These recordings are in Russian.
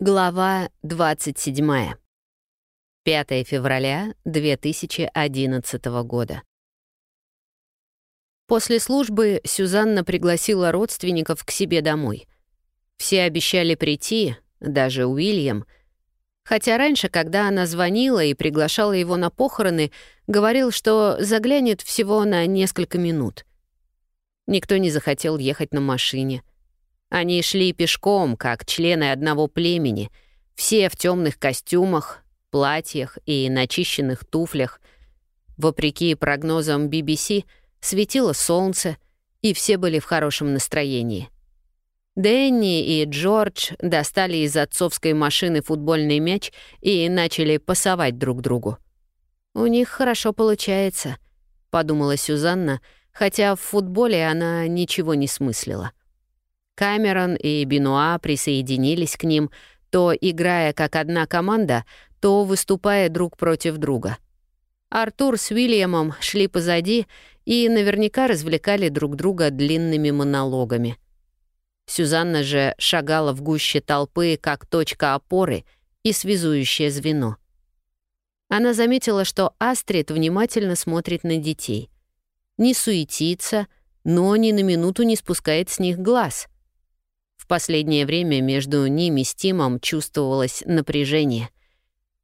Глава 27. 5 февраля 2011 года. После службы Сюзанна пригласила родственников к себе домой. Все обещали прийти, даже Уильям, хотя раньше, когда она звонила и приглашала его на похороны, говорил, что заглянет всего на несколько минут. Никто не захотел ехать на машине — они шли пешком, как члены одного племени, все в темных костюмах, платьях и начищенных туфлях. Вопреки прогнозам BBC, светило солнце, и все были в хорошем настроении. Дэнни и Джордж достали из отцовской машины футбольный мяч и начали пасовать друг другу. «У них хорошо получается», — подумала Сюзанна, хотя в футболе она ничего не смыслила. Камерон и Бенуа присоединились к ним, то играя как одна команда, то выступая друг против друга. Артур с Уильямом шли позади и наверняка развлекали друг друга длинными монологами. Сюзанна же шагала в гуще толпы как точка опоры и связующее звено. Она заметила, что Астрид внимательно смотрит на детей. Не суетится, но ни на минуту не спускает с них глаз — последнее время между ними с Тимом чувствовалось напряжение.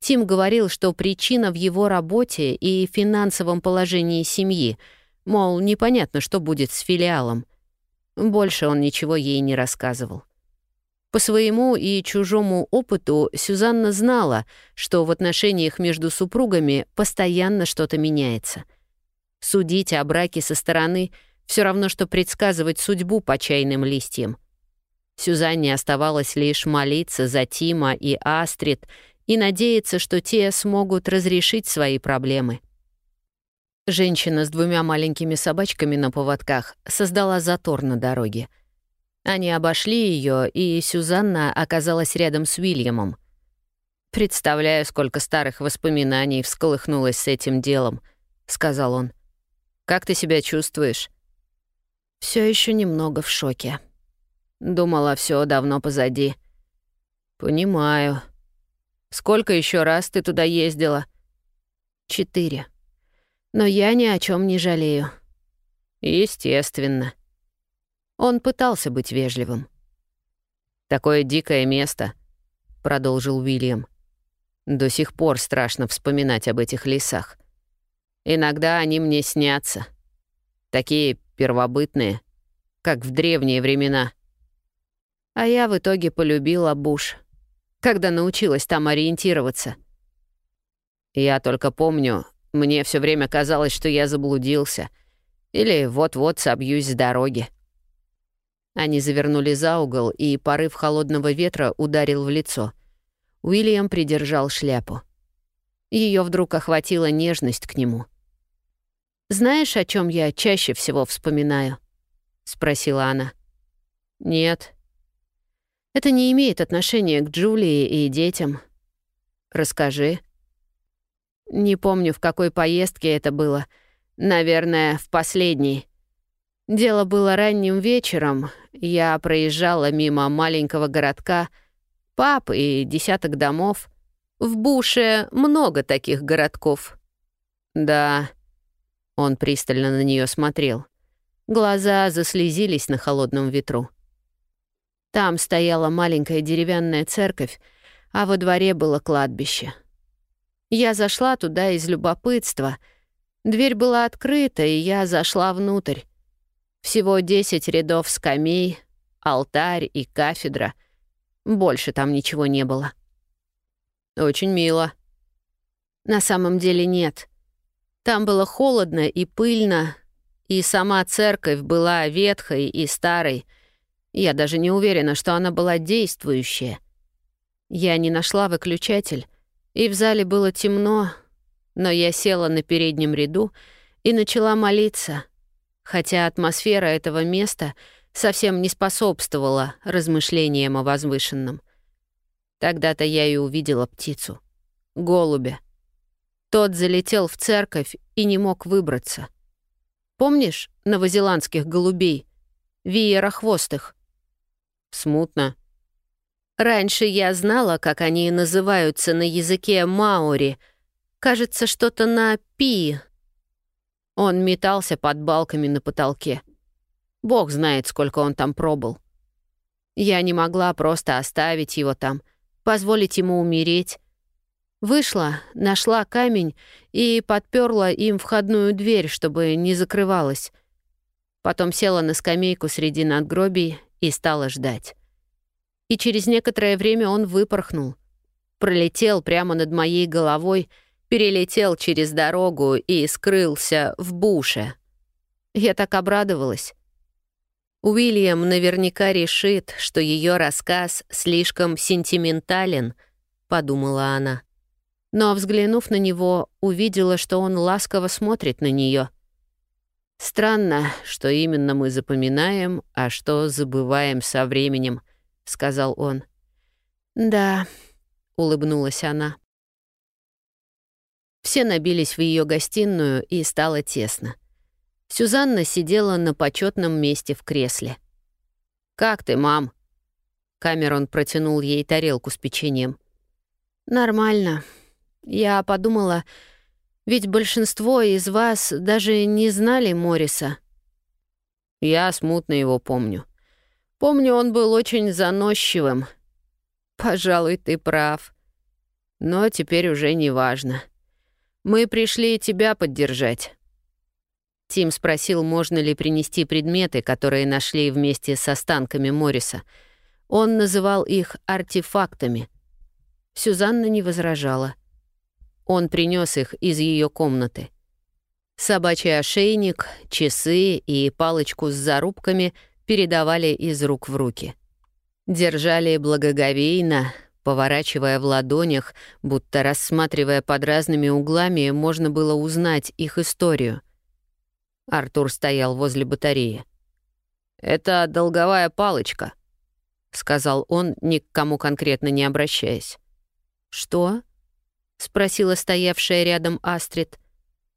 Тим говорил, что причина в его работе и финансовом положении семьи, мол, непонятно, что будет с филиалом. Больше он ничего ей не рассказывал. По своему и чужому опыту Сюзанна знала, что в отношениях между супругами постоянно что-то меняется. Судить о браке со стороны — все равно, что предсказывать судьбу по чайным листьям. Сюзанне оставалось лишь молиться за Тима и Астрид и надеяться, что те смогут разрешить свои проблемы. Женщина с двумя маленькими собачками на поводках создала затор на дороге. Они обошли ее, и Сюзанна оказалась рядом с Уильямом. «Представляю, сколько старых воспоминаний всколыхнулось с этим делом», — сказал он. «Как ты себя чувствуешь?» Все еще немного в шоке», Думала, все давно позади. Понимаю. Сколько еще раз ты туда ездила? Четыре. Но я ни о чем не жалею. Естественно. Он пытался быть вежливым. Такое дикое место, продолжил Уильям. До сих пор страшно вспоминать об этих лесах. Иногда они мне снятся. Такие первобытные, как в древние времена — а я в итоге полюбила Буш, когда научилась там ориентироваться. Я только помню, мне все время казалось, что я заблудился или вот-вот собьюсь с дороги. Они завернули за угол, и порыв холодного ветра ударил в лицо. Уильям придержал шляпу. Ее вдруг охватила нежность к нему. «Знаешь, о чем я чаще всего вспоминаю?» — спросила она. «Нет», это не имеет отношения к Джулии и детям. Расскажи. Не помню, в какой поездке это было. Наверное, в последней. Дело было ранним вечером. Я проезжала мимо маленького городка, пап и десяток домов. В Буше много таких городков. Да. Он пристально на нее смотрел. Глаза заслезились на холодном ветру. Там стояла маленькая деревянная церковь, а во дворе было кладбище. Я зашла туда из любопытства. Дверь была открыта, и я зашла внутрь. Всего десять рядов скамей, алтарь и кафедра. Больше там ничего не было. Очень мило. На самом деле нет. Там было холодно и пыльно, и сама церковь была ветхой и старой — я даже не уверена, что она была действующая. Я не нашла выключатель, и в зале было темно, но я села на переднем ряду и начала молиться, хотя атмосфера этого места совсем не способствовала размышлениям о возвышенном. Тогда-то я и увидела птицу. Голубя. Тот залетел в церковь и не мог выбраться. Помнишь новозеландских голубей? Веерохвостых. Смутно. Раньше я знала, как они называются на языке маори. Кажется, что-то на «пи». Он метался под балками на потолке. Бог знает, сколько он там пробыл. Я не могла просто оставить его там, позволить ему умереть. Вышла, нашла камень и подперла им входную дверь, чтобы не закрывалась. Потом села на скамейку среди надгробий и стала ждать. И через некоторое время он выпорхнул. Пролетел прямо над моей головой, перелетел через дорогу и скрылся в буше. Я так обрадовалась. Уильям наверняка решит, что ее рассказ слишком сентиментален, подумала она но, взглянув на него, увидела, что он ласково смотрит на нее. «Странно, что именно мы запоминаем, а что забываем со временем», — сказал он. «Да», — улыбнулась она. Все набились в ее гостиную, и стало тесно. Сюзанна сидела на почетном месте в кресле. «Как ты, мам?» Камерон протянул ей тарелку с печеньем. «Нормально», я подумала, ведь большинство из вас даже не знали Мориса. Я смутно его помню. Помню, он был очень заносчивым. Пожалуй, ты прав. Но теперь уже не важно. Мы пришли тебя поддержать. Тим спросил, можно ли принести предметы, которые нашли вместе с останками Мориса. Он называл их артефактами. Сюзанна не возражала. Он принес их из ее комнаты. Собачий ошейник, часы и палочку с зарубками передавали из рук в руки. Держали благоговейно, поворачивая в ладонях, будто рассматривая под разными углами, можно было узнать их историю. Артур стоял возле батареи. «Это долговая палочка», — сказал он, ни к кому конкретно не обращаясь. «Что?» — спросила стоявшая рядом Астрид.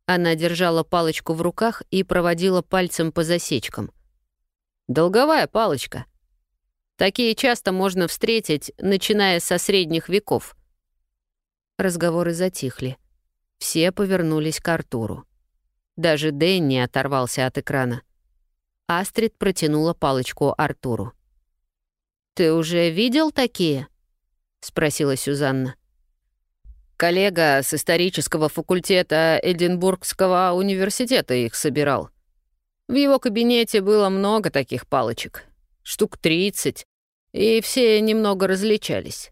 Она держала палочку в руках и проводила пальцем по засечкам. «Долговая палочка. Такие часто можно встретить, начиная со средних веков». Разговоры затихли. Все повернулись к Артуру. Даже Дэнни оторвался от экрана. Астрид протянула палочку Артуру. «Ты уже видел такие?» — спросила Сюзанна. Коллега с исторического факультета Эдинбургского университета их собирал. В его кабинете было много таких палочек, штук 30, и все немного различались.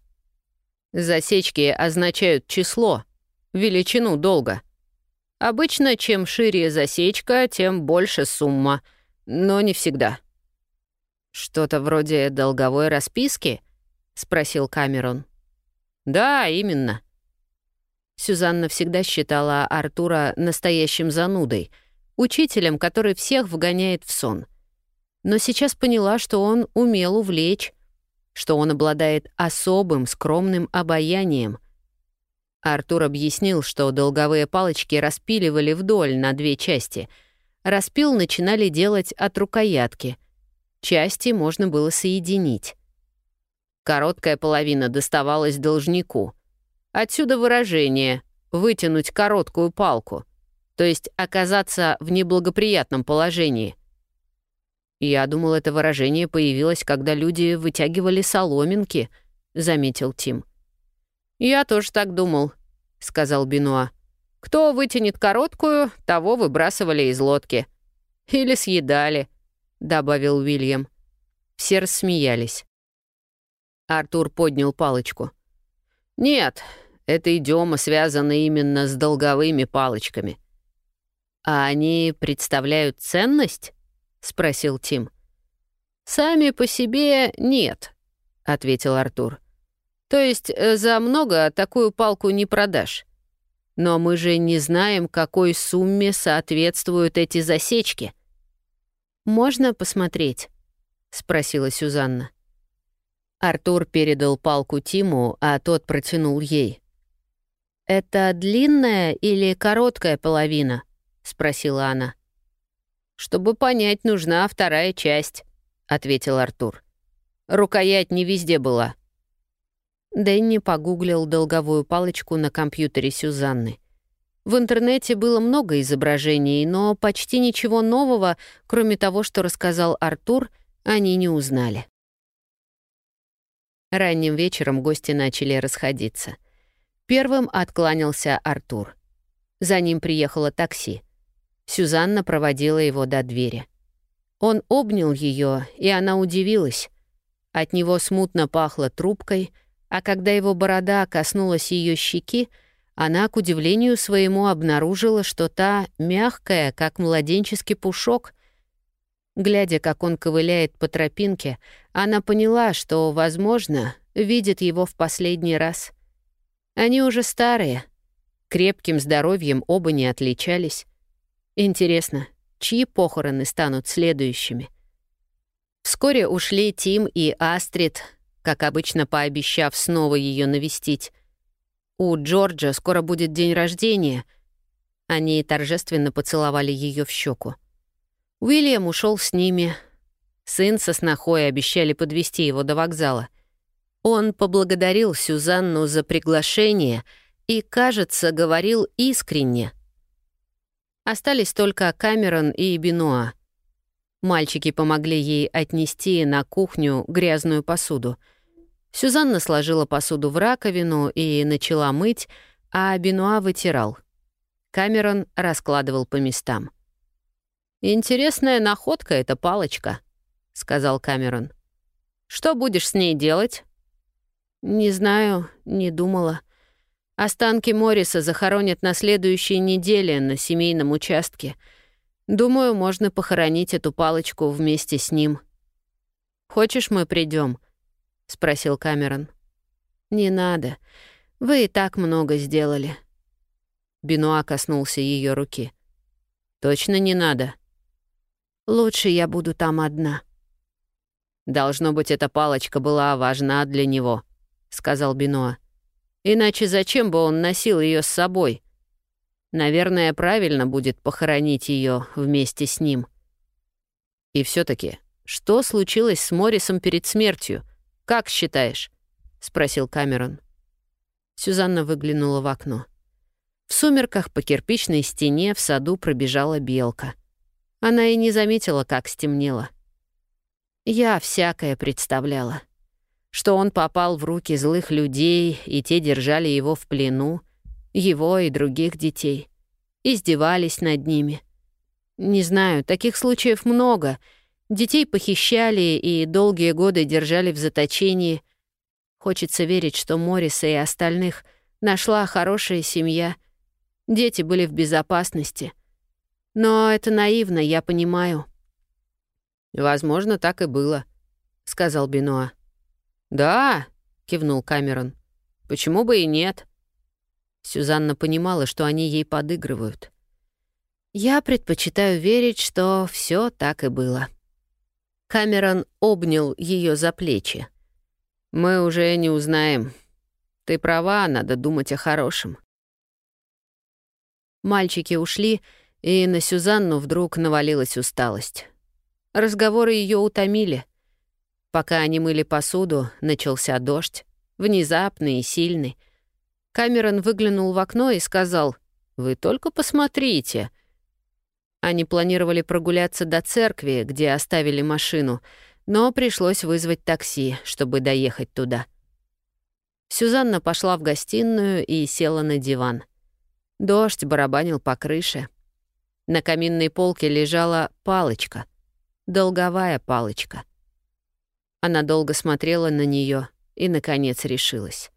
Засечки означают число, величину долга. Обычно, чем шире засечка, тем больше сумма, но не всегда. «Что-то вроде долговой расписки?» — спросил Камерон. «Да, именно. Сюзанна всегда считала Артура настоящим занудой, учителем, который всех вгоняет в сон. Но сейчас поняла, что он умел увлечь, что он обладает особым скромным обаянием. Артур объяснил, что долговые палочки распиливали вдоль на две части. Распил начинали делать от рукоятки. Части можно было соединить. Короткая половина доставалась должнику — Отсюда выражение «вытянуть короткую палку», то есть оказаться в неблагоприятном положении. «Я думал, это выражение появилось, когда люди вытягивали соломинки», — заметил Тим. «Я тоже так думал», — сказал Бенуа. «Кто вытянет короткую, того выбрасывали из лодки. Или съедали», — добавил Уильям. Все рассмеялись. Артур поднял палочку. «Нет, это идиома связана именно с долговыми палочками. «А они представляют ценность?» — спросил Тим. «Сами по себе нет», — ответил Артур. «То есть э, за много такую палку не продашь. Но мы же не знаем, какой сумме соответствуют эти засечки». «Можно посмотреть?» — спросила Сюзанна. Артур передал палку Тиму, а тот протянул ей. «Это длинная или короткая половина?» — спросила она. «Чтобы понять, нужна вторая часть», — ответил Артур. «Рукоять не везде была. Дэнни погуглил долговую палочку на компьютере Сюзанны. В интернете было много изображений, но почти ничего нового, кроме того, что рассказал Артур, они не узнали. Ранним вечером гости начали расходиться. Первым откланялся Артур. За ним приехало такси. Сюзанна проводила его до двери. Он обнял ее, и она удивилась. От него смутно пахло трубкой, а когда его борода коснулась ее щеки, она, к удивлению своему, обнаружила, что та мягкая, как младенческий пушок. Глядя, как он ковыляет по тропинке, она поняла, что, возможно, видит его в последний раз. Они уже старые. Крепким здоровьем оба не отличались. Интересно, чьи похороны станут следующими? Вскоре ушли Тим и Астрид, как обычно пообещав снова ее навестить. У Джорджа скоро будет день рождения. Они торжественно поцеловали ее в щеку. Уильям ушел с ними. Сын со снохой обещали подвести его до вокзала. Он поблагодарил Сюзанну за приглашение и, кажется, говорил искренне. Остались только Камерон и Бенуа. Мальчики помогли ей отнести на кухню грязную посуду — Сюзанна сложила посуду в раковину и начала мыть, а Бенуа вытирал. Камерон раскладывал по местам. «Интересная находка эта палочка», — сказал Камерон. «Что будешь с ней делать?» «Не знаю, не думала. Останки Морриса захоронят на следующей неделе на семейном участке. Думаю, можно похоронить эту палочку вместе с ним. Хочешь, мы придем? — спросил Камерон. «Не надо. Вы и так много сделали». Бенуа коснулся ее руки. «Точно не надо?» «Лучше я буду там одна». «Должно быть, эта палочка была важна для него», — сказал Бенуа. «Иначе зачем бы он носил ее с собой? Наверное, правильно будет похоронить ее вместе с ним». И все таки что случилось с Моррисом перед смертью — «Как считаешь?» — спросил Камерон. Сюзанна выглянула в окно. В сумерках по кирпичной стене в саду пробежала белка. Она и не заметила, как стемнело. Я всякое представляла. Что он попал в руки злых людей, и те держали его в плену, его и других детей. Издевались над ними. Не знаю, таких случаев много — Детей похищали и долгие годы держали в заточении. Хочется верить, что Морриса и остальных нашла хорошая семья. Дети были в безопасности. Но это наивно, я понимаю. «Возможно, так и было», — сказал Бенуа. «Да», — кивнул Камерон. «Почему бы и нет?» Сюзанна понимала, что они ей подыгрывают. «Я предпочитаю верить, что все так и было». Камерон обнял ее за плечи. «Мы уже не узнаем. Ты права, надо думать о хорошем». Мальчики ушли, и на Сюзанну вдруг навалилась усталость. Разговоры ее утомили. Пока они мыли посуду, начался дождь, внезапный и сильный. Камерон выглянул в окно и сказал, «Вы только посмотрите, они планировали прогуляться до церкви, где оставили машину, но пришлось вызвать такси, чтобы доехать туда. Сюзанна пошла в гостиную и села на диван. Дождь барабанил по крыше. На каминной полке лежала палочка, долговая палочка. Она долго смотрела на нее и, наконец, решилась.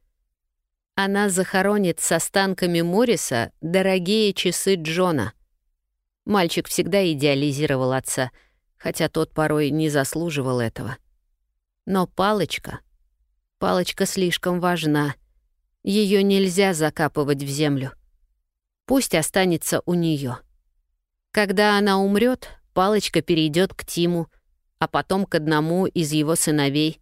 Она захоронит с останками Морриса дорогие часы Джона — Мальчик всегда идеализировал отца, хотя тот порой не заслуживал этого. Но палочка... Палочка слишком важна. Ее нельзя закапывать в землю. Пусть останется у нее. Когда она умрет, палочка перейдет к Тиму, а потом к одному из его сыновей.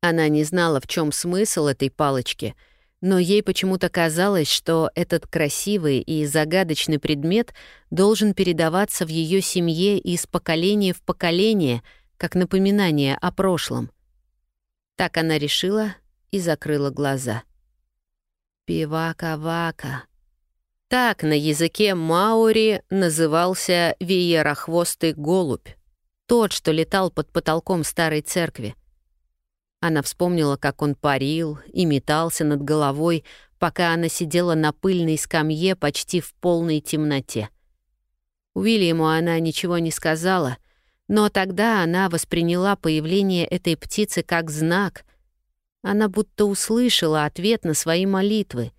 Она не знала, в чем смысл этой палочки — но ей почему-то казалось, что этот красивый и загадочный предмет должен передаваться в ее семье из поколения в поколение, как напоминание о прошлом. Так она решила и закрыла глаза. Пивака-вака. Так на языке маори назывался веерохвостый голубь, тот, что летал под потолком старой церкви. Она вспомнила, как он парил и метался над головой, пока она сидела на пыльной скамье почти в полной темноте. Уильяму она ничего не сказала, но тогда она восприняла появление этой птицы как знак. Она будто услышала ответ на свои молитвы.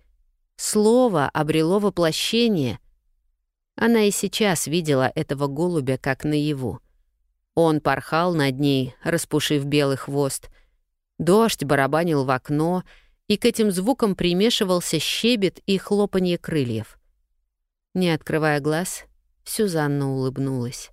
Слово обрело воплощение. Она и сейчас видела этого голубя как наяву. Он порхал над ней, распушив белый хвост. Дождь барабанил в окно, и к этим звукам примешивался щебет и хлопанье крыльев. Не открывая глаз, Сюзанна улыбнулась.